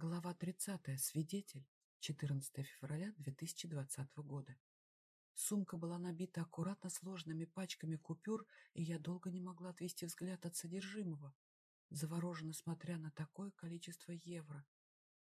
Глава 30. Свидетель. 14 февраля 2020 года. Сумка была набита аккуратно сложными пачками купюр, и я долго не могла отвести взгляд от содержимого, завороженно смотря на такое количество евро.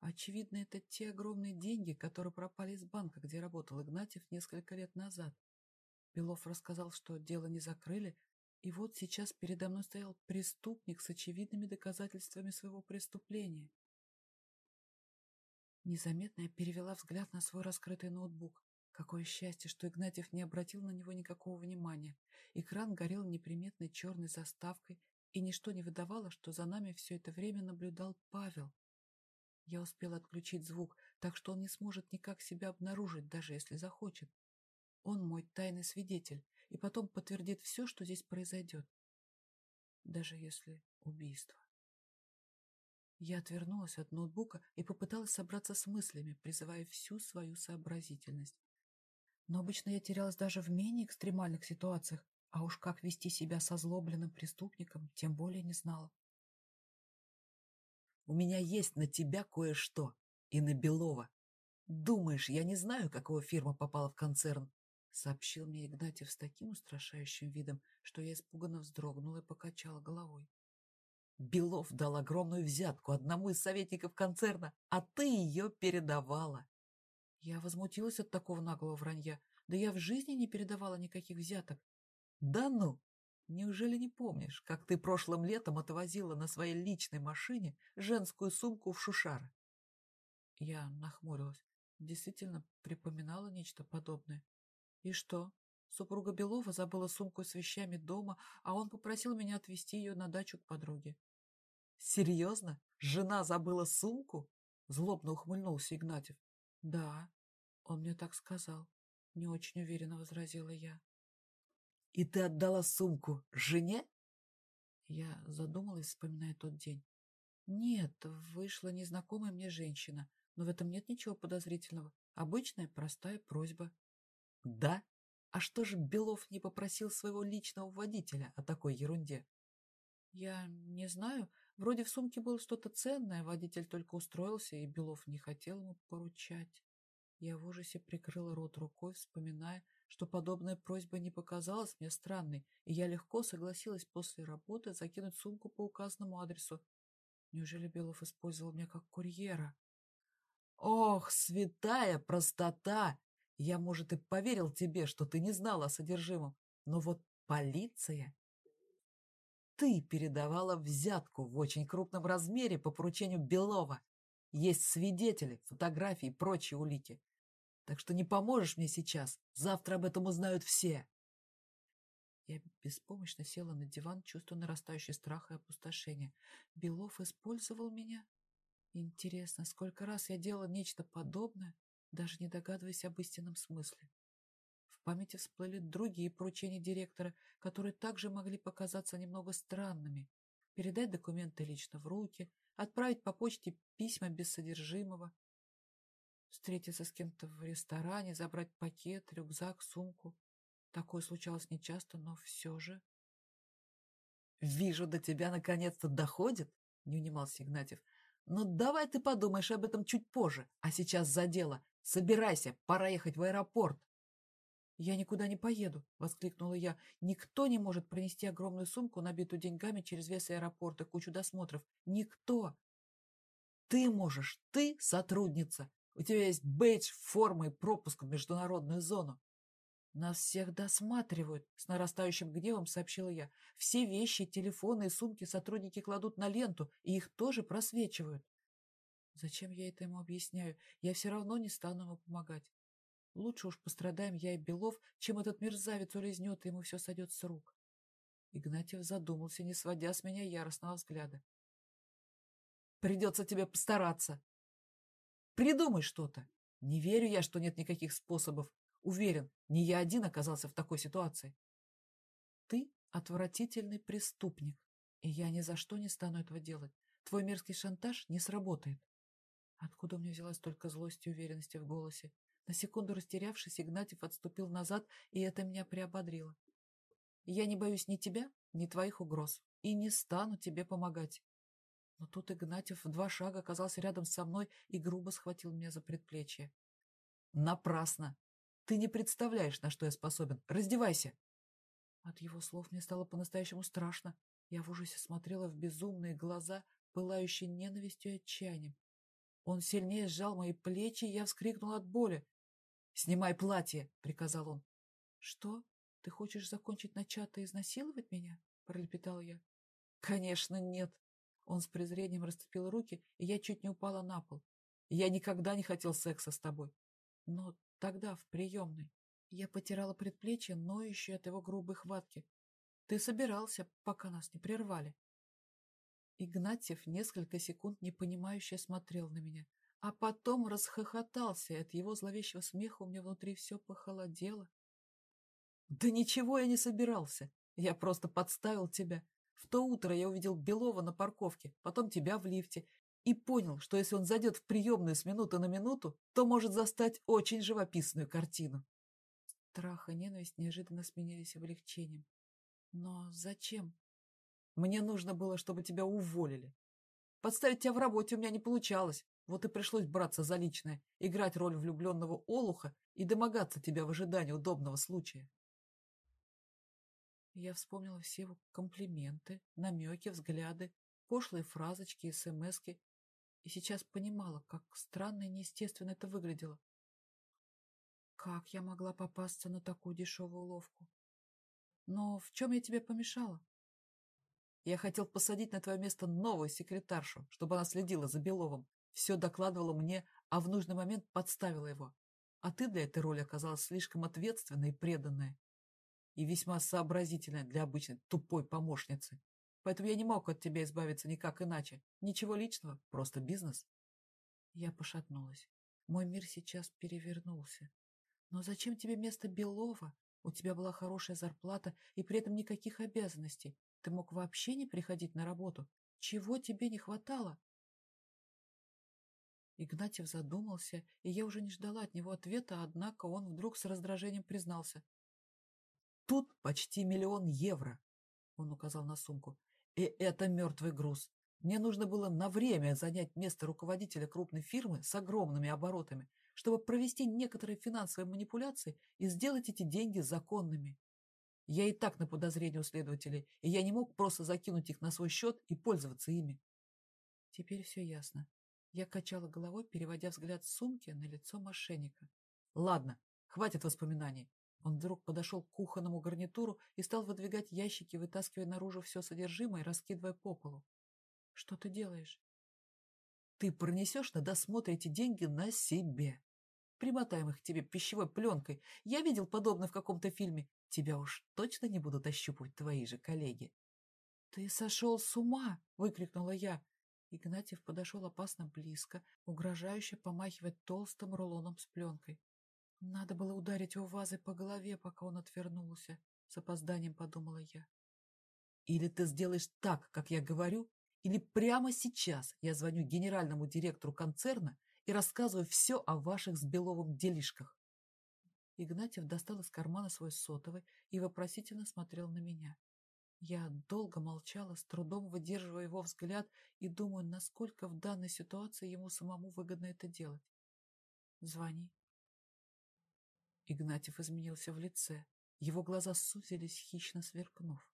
Очевидно, это те огромные деньги, которые пропали из банка, где работал Игнатьев несколько лет назад. Белов рассказал, что дело не закрыли, и вот сейчас передо мной стоял преступник с очевидными доказательствами своего преступления. Незаметно я перевела взгляд на свой раскрытый ноутбук. Какое счастье, что Игнатьев не обратил на него никакого внимания. Экран горел неприметной черной заставкой, и ничто не выдавало, что за нами все это время наблюдал Павел. Я успела отключить звук, так что он не сможет никак себя обнаружить, даже если захочет. Он мой тайный свидетель, и потом подтвердит все, что здесь произойдет. Даже если убийство. Я отвернулась от ноутбука и попыталась собраться с мыслями, призывая всю свою сообразительность. Но обычно я терялась даже в менее экстремальных ситуациях, а уж как вести себя со злобленным преступником, тем более не знала. «У меня есть на тебя кое-что, и на Белова. Думаешь, я не знаю, какого фирма попала в концерн?» — сообщил мне Игнатьев с таким устрашающим видом, что я испуганно вздрогнула и покачала головой. Белов дал огромную взятку одному из советников концерна, а ты ее передавала. Я возмутилась от такого наглого вранья. Да я в жизни не передавала никаких взяток. Да ну! Неужели не помнишь, как ты прошлым летом отвозила на своей личной машине женскую сумку в Шушар? Я нахмурилась. Действительно припоминала нечто подобное. И что? Супруга Белова забыла сумку с вещами дома, а он попросил меня отвезти ее на дачу к подруге. «Серьезно? Жена забыла сумку?» Злобно ухмыльнулся Игнатьев. «Да, он мне так сказал», — не очень уверенно возразила я. «И ты отдала сумку жене?» Я задумалась, вспоминая тот день. «Нет, вышла незнакомая мне женщина, но в этом нет ничего подозрительного. Обычная простая просьба». «Да? А что же Белов не попросил своего личного водителя о такой ерунде?» «Я не знаю. Вроде в сумке было что-то ценное, водитель только устроился, и Белов не хотел ему поручать. Я в ужасе прикрыла рот рукой, вспоминая, что подобная просьба не показалась мне странной, и я легко согласилась после работы закинуть сумку по указанному адресу. Неужели Белов использовал меня как курьера? Ох, святая простота! Я, может, и поверил тебе, что ты не знала о содержимом, но вот полиция ты передавала взятку в очень крупном размере по поручению Белова. Есть свидетели, фотографии и прочие улики. Так что не поможешь мне сейчас. Завтра об этом узнают все. Я беспомощно села на диван, чувствуя нарастающий страх и опустошение. Белов использовал меня? Интересно, сколько раз я делала нечто подобное, даже не догадываясь об истинном смысле. В памяти всплыли другие поручения директора, которые также могли показаться немного странными. Передать документы лично в руки, отправить по почте письма без содержимого, встретиться с кем-то в ресторане, забрать пакет, рюкзак, сумку. Такое случалось нечасто, но все же... «Вижу, до тебя наконец-то доходит», — не унимался Игнатьев. «Но «Ну, давай ты подумаешь об этом чуть позже, а сейчас за дело. Собирайся, пора ехать в аэропорт». «Я никуда не поеду!» — воскликнула я. «Никто не может пронести огромную сумку, набитую деньгами через весь аэропорт и кучу досмотров. Никто!» «Ты можешь! Ты сотрудница! У тебя есть бейдж, форма и пропуск в международную зону!» «Нас всех досматривают!» — с нарастающим гневом сообщила я. «Все вещи, телефоны и сумки сотрудники кладут на ленту, и их тоже просвечивают». Зачем я это ему объясняю? Я все равно не стану ему помогать. Лучше уж пострадаем я и Белов, чем этот мерзавец улизнет, и ему все сойдет с рук. Игнатьев задумался, не сводя с меня яростного взгляда. Придется тебе постараться. Придумай что-то. Не верю я, что нет никаких способов. Уверен, не я один оказался в такой ситуации. Ты отвратительный преступник, и я ни за что не стану этого делать. Твой мерзкий шантаж не сработает. Откуда у меня взялась столько злости и уверенности в голосе? На секунду растерявшись, Игнатьев отступил назад, и это меня приободрило. «Я не боюсь ни тебя, ни твоих угроз, и не стану тебе помогать». Но тут Игнатьев в два шага оказался рядом со мной и грубо схватил меня за предплечье. «Напрасно! Ты не представляешь, на что я способен. Раздевайся!» От его слов мне стало по-настоящему страшно. Я в ужасе смотрела в безумные глаза, пылающие ненавистью и отчаянием. Он сильнее сжал мои плечи, и я вскрикнула от боли. «Снимай платье!» — приказал он. «Что? Ты хочешь закончить начатое и изнасиловать меня?» — пролепетала я. «Конечно, нет!» Он с презрением расцепил руки, и я чуть не упала на пол. «Я никогда не хотел секса с тобой». Но тогда, в приемной, я потирала предплечье, ноющее от его грубой хватки. Ты собирался, пока нас не прервали. Игнатьев несколько секунд непонимающе смотрел на меня, а потом расхохотался, и от его зловещего смеха у меня внутри все похолодело. «Да ничего я не собирался. Я просто подставил тебя. В то утро я увидел Белова на парковке, потом тебя в лифте, и понял, что если он зайдет в приемную с минуты на минуту, то может застать очень живописную картину». Страх и ненависть неожиданно сменились облегчением. «Но зачем?» Мне нужно было, чтобы тебя уволили. Подставить тебя в работе у меня не получалось. Вот и пришлось браться за личное, играть роль влюбленного олуха и домогаться тебя в ожидании удобного случая. Я вспомнила все его комплименты, намеки, взгляды, пошлые фразочки, смски, и сейчас понимала, как странно и неестественно это выглядело. Как я могла попасться на такую дешевую уловку? Но в чем я тебе помешала? Я хотел посадить на твое место новую секретаршу, чтобы она следила за Беловым, все докладывала мне, а в нужный момент подставила его. А ты для этой роли оказалась слишком ответственной и преданная. И весьма сообразительная для обычной тупой помощницы. Поэтому я не мог от тебя избавиться никак иначе. Ничего личного, просто бизнес. Я пошатнулась. Мой мир сейчас перевернулся. Но зачем тебе место Белова? У тебя была хорошая зарплата и при этом никаких обязанностей. Ты мог вообще не приходить на работу. Чего тебе не хватало? Игнатьев задумался, и я уже не ждала от него ответа, однако он вдруг с раздражением признался. «Тут почти миллион евро», — он указал на сумку. «И это мертвый груз. Мне нужно было на время занять место руководителя крупной фирмы с огромными оборотами, чтобы провести некоторые финансовые манипуляции и сделать эти деньги законными. Я и так на подозрение у следователей, и я не мог просто закинуть их на свой счет и пользоваться ими. Теперь все ясно. Я качала головой, переводя взгляд с сумки на лицо мошенника. Ладно, хватит воспоминаний. Он вдруг подошел к кухонному гарнитуру и стал выдвигать ящики, вытаскивая наружу все содержимое и раскидывая по полу. Что ты делаешь? Ты пронесешь на досмотр эти деньги на себе. Примотаем их к тебе пищевой пленкой. Я видел подобное в каком-то фильме. Тебя уж точно не будут ощупывать твои же коллеги. — Ты сошел с ума! — выкрикнула я. Игнатьев подошел опасно близко, угрожающе помахивая толстым рулоном с пленкой. Надо было ударить его вазой по голове, пока он отвернулся. С опозданием подумала я. Или ты сделаешь так, как я говорю, или прямо сейчас я звоню генеральному директору концерна и рассказываю все о ваших с Беловым делишках. Игнатьев достал из кармана свой сотовый и вопросительно смотрел на меня. Я долго молчала, с трудом выдерживая его взгляд и думаю, насколько в данной ситуации ему самому выгодно это делать. «Звони». Игнатьев изменился в лице. Его глаза сузились, хищно сверкнув.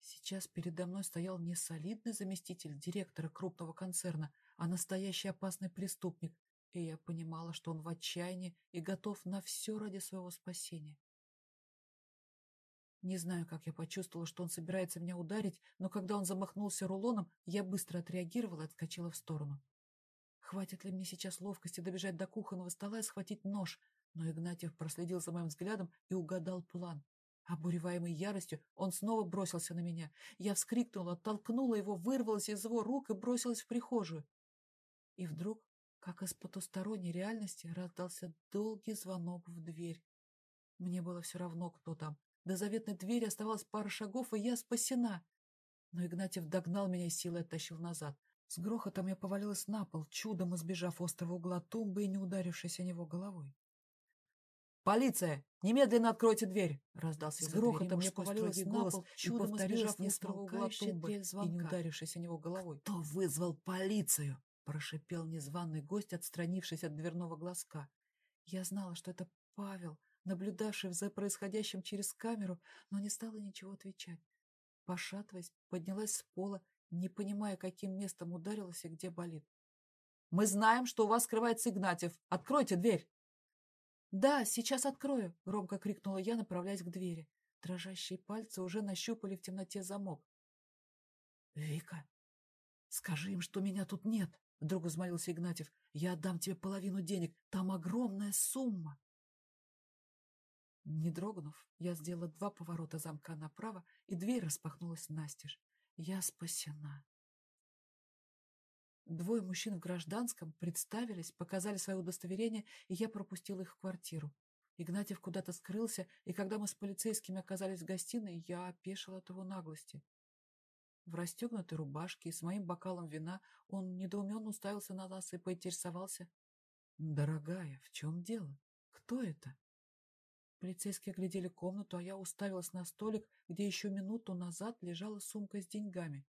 Сейчас передо мной стоял не солидный заместитель директора крупного концерна, а настоящий опасный преступник, и я понимала, что он в отчаянии и готов на все ради своего спасения. Не знаю, как я почувствовала, что он собирается меня ударить, но когда он замахнулся рулоном, я быстро отреагировала и отскочила в сторону. Хватит ли мне сейчас ловкости добежать до кухонного стола и схватить нож? Но Игнатьев проследил за моим взглядом и угадал план. Обуреваемый яростью, он снова бросился на меня. Я вскрикнула, оттолкнула его, вырвалась из его рук и бросилась в прихожую. И вдруг как из потусторонней реальности раздался долгий звонок в дверь. Мне было все равно, кто там. До заветной двери оставалось пара шагов, и я спасена. Но Игнатьев догнал меня и силой оттащил назад. С грохотом я повалилась на пол, чудом избежав острого угла тумбы и не ударившись о него головой. Полиция! Немедленно откройте дверь!» — раздался С грохотом я повалилась на голос пол, чудом и повторилась несколько угла тумбы, и не ударившись о него головой. «Кто вызвал полицию?» — прошипел незваный гость, отстранившись от дверного глазка. Я знала, что это Павел, наблюдавший за происходящим через камеру, но не стала ничего отвечать. Пошатываясь, поднялась с пола, не понимая, каким местом ударилась и где болит. «Мы знаем, что у вас скрывается Игнатьев. Откройте дверь!» «Да, сейчас открою!» — громко крикнула я, направляясь к двери. Дрожащие пальцы уже нащупали в темноте замок. «Вика, скажи им, что меня тут нет!» — вдруг взмолился Игнатьев. «Я отдам тебе половину денег. Там огромная сумма!» Не дрогнув, я сделала два поворота замка направо, и дверь распахнулась настежь. Я спасена. Двое мужчин в гражданском представились, показали свое удостоверение, и я пропустила их в квартиру. Игнатьев куда-то скрылся, и когда мы с полицейскими оказались в гостиной, я опешила от его наглости. В расстегнутой рубашке и с моим бокалом вина он недоуменно уставился на нас и поинтересовался. «Дорогая, в чем дело? Кто это?» Полицейские оглядели комнату, а я уставилась на столик, где еще минуту назад лежала сумка с деньгами.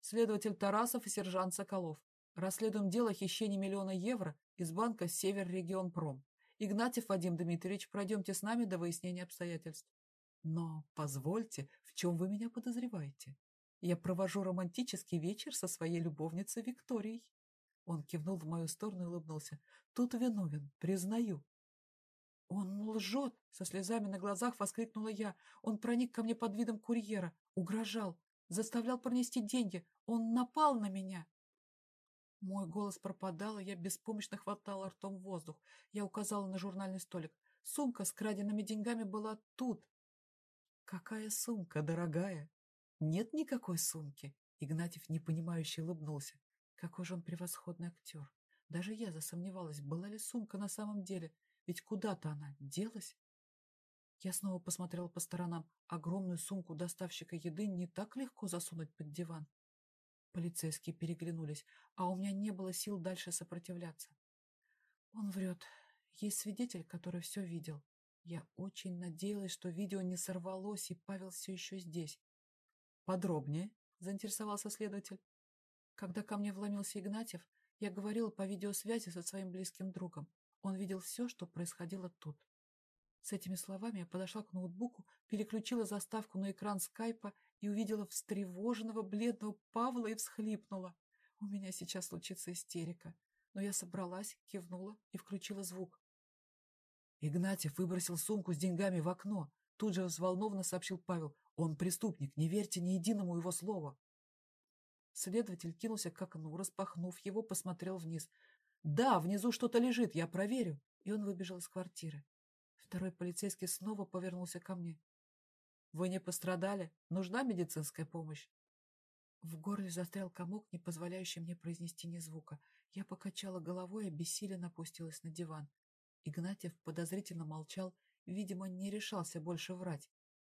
Следователь Тарасов и сержант Соколов. Расследуем дело хищения миллиона евро из банка «Север Регион Пром». Игнатьев Вадим Дмитриевич, пройдемте с нами до выяснения обстоятельств. Но позвольте, в чем вы меня подозреваете? Я провожу романтический вечер со своей любовницей Викторией. Он кивнул в мою сторону и улыбнулся. Тут виновен, признаю. Он лжет! Со слезами на глазах воскликнула я. Он проник ко мне под видом курьера, угрожал, заставлял пронести деньги. Он напал на меня. Мой голос пропадал, и я беспомощно хватала ртом воздух. Я указала на журнальный столик. Сумка с краденными деньгами была тут. Какая сумка, дорогая? Нет никакой сумки. Игнатьев непонимающе улыбнулся. Какой же он превосходный актер. Даже я засомневалась, была ли сумка на самом деле, ведь куда-то она делась. Я снова посмотрела по сторонам. Огромную сумку доставщика еды не так легко засунуть под диван. Полицейские переглянулись, а у меня не было сил дальше сопротивляться. Он врет. Есть свидетель, который все видел. Я очень надеялась, что видео не сорвалось, и Павел все еще здесь. «Подробнее?» — заинтересовался следователь. Когда ко мне вломился Игнатьев, я говорила по видеосвязи со своим близким другом. Он видел все, что происходило тут. С этими словами я подошла к ноутбуку, переключила заставку на экран скайпа и увидела встревоженного бледного Павла и всхлипнула. У меня сейчас случится истерика. Но я собралась, кивнула и включила звук. Игнатьев выбросил сумку с деньгами в окно. Тут же взволнованно сообщил Павел. Он преступник, не верьте ни единому его слову. Следователь кинулся к окну, распахнув его, посмотрел вниз. «Да, внизу что-то лежит, я проверю!» И он выбежал из квартиры. Второй полицейский снова повернулся ко мне. «Вы не пострадали? Нужна медицинская помощь?» В горле застрял комок, не позволяющий мне произнести ни звука. Я покачала головой и обессиленно опустилась на диван. Игнатьев подозрительно молчал, видимо, не решался больше врать.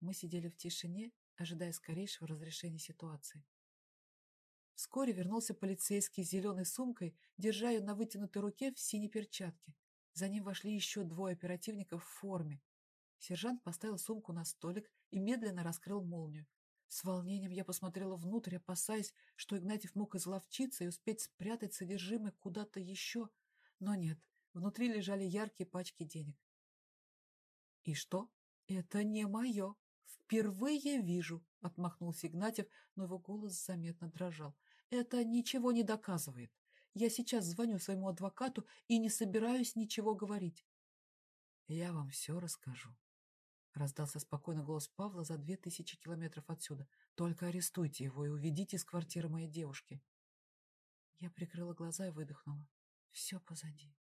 Мы сидели в тишине, ожидая скорейшего разрешения ситуации. Вскоре вернулся полицейский с зеленой сумкой, держа ее на вытянутой руке в синей перчатке. За ним вошли еще двое оперативников в форме. Сержант поставил сумку на столик и медленно раскрыл молнию. С волнением я посмотрела внутрь, опасаясь, что Игнатьев мог изловчиться и успеть спрятать содержимое куда-то еще. Но нет, внутри лежали яркие пачки денег. «И что? Это не мое. Впервые вижу», — отмахнулся Игнатьев, но его голос заметно дрожал. Это ничего не доказывает. Я сейчас звоню своему адвокату и не собираюсь ничего говорить. Я вам все расскажу. Раздался спокойно голос Павла за две тысячи километров отсюда. Только арестуйте его и уведите из квартиры моей девушки. Я прикрыла глаза и выдохнула. Все позади.